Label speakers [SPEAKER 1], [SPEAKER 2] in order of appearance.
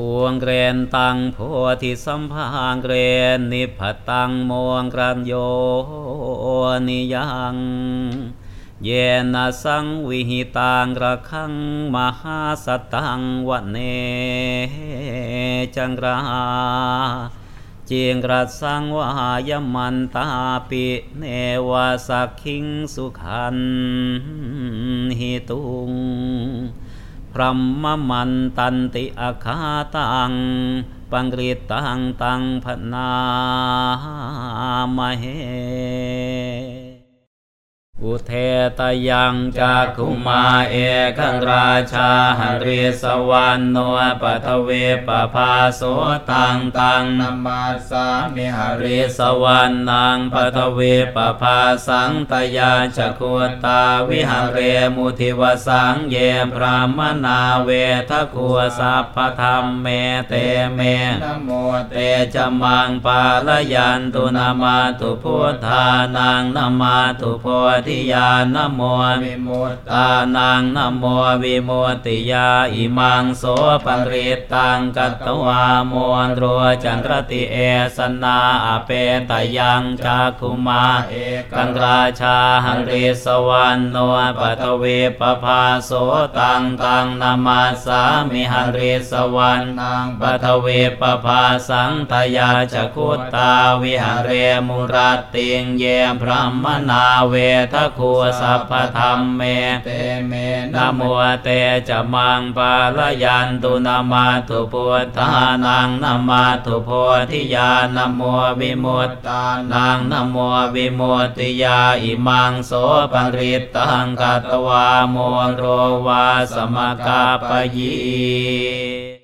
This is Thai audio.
[SPEAKER 1] ปวงเกรนตังโพธิสัมภางเกรนนิพพตังโมงกรันโยนิยังเยนะสังวิหิตังระคังมหาสตังวันเนจังราจีงรัสังวายมันตาปิเนวสักขิงสุขันหิตุง รหมมันตันติอาคาตังปังกฤตตังตังพนามเห อุเทตยังจากคุมาเอกังราชาหันริสวรรณโนปัทเวปภาโสตังตัง
[SPEAKER 2] นามาสามิหาริ
[SPEAKER 1] ริสวรรณังปัทเวปะภาสัง ตะยัชชะ คุตตาวิหะเรมุทิวะสังเยพราหมะณาเวทะคู สัพพะธัมเมเตเม
[SPEAKER 2] นะโม เต
[SPEAKER 1] จะมังปาละยันตุนะมัตถุพุทธานังนะมัตถุโพธิยา นะโม
[SPEAKER 2] วิมุต
[SPEAKER 1] ตานัง นะโมวิมุตติยาอิมังโสปะริตตังกัตวาโมนโรจันทรติเอสนาอเปตยังจากคุมา
[SPEAKER 2] เอ
[SPEAKER 1] กังราชาหังริสวรรณโนปัทเวปภาโสตังตังนามาสามิหังริสวรรณ
[SPEAKER 2] นาง
[SPEAKER 1] ปัทเวปภาสังทยาจคุตตาวิหเรมุรัตติงเยพระมนาเวทคูสัพพธรรมเม
[SPEAKER 2] เตเม
[SPEAKER 1] นะโมเตจะมังปาลยันตุนามาตุพุทธานังนามาตุโพธิญาณโมวิมุต
[SPEAKER 2] ตา
[SPEAKER 1] นังนะโมวิมุตติยาอิมังโสปังริตังกัตวาโมโรวาสมกาปยี